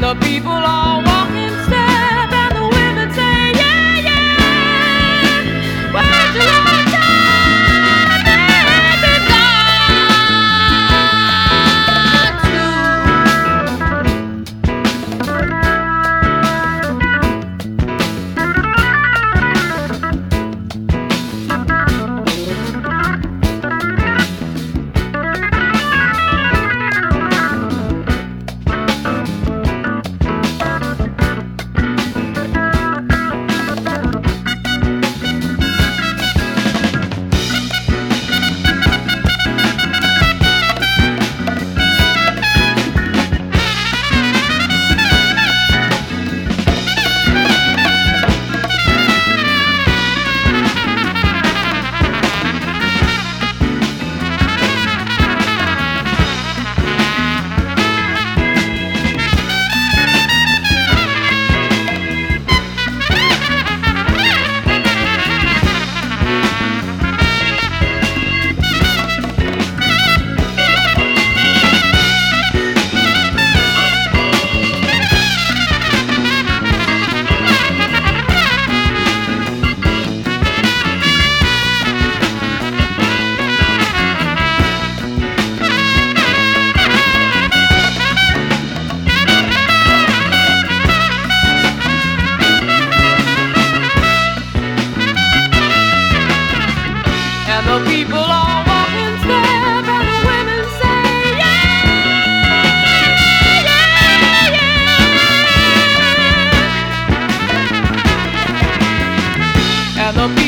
the people all.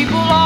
people are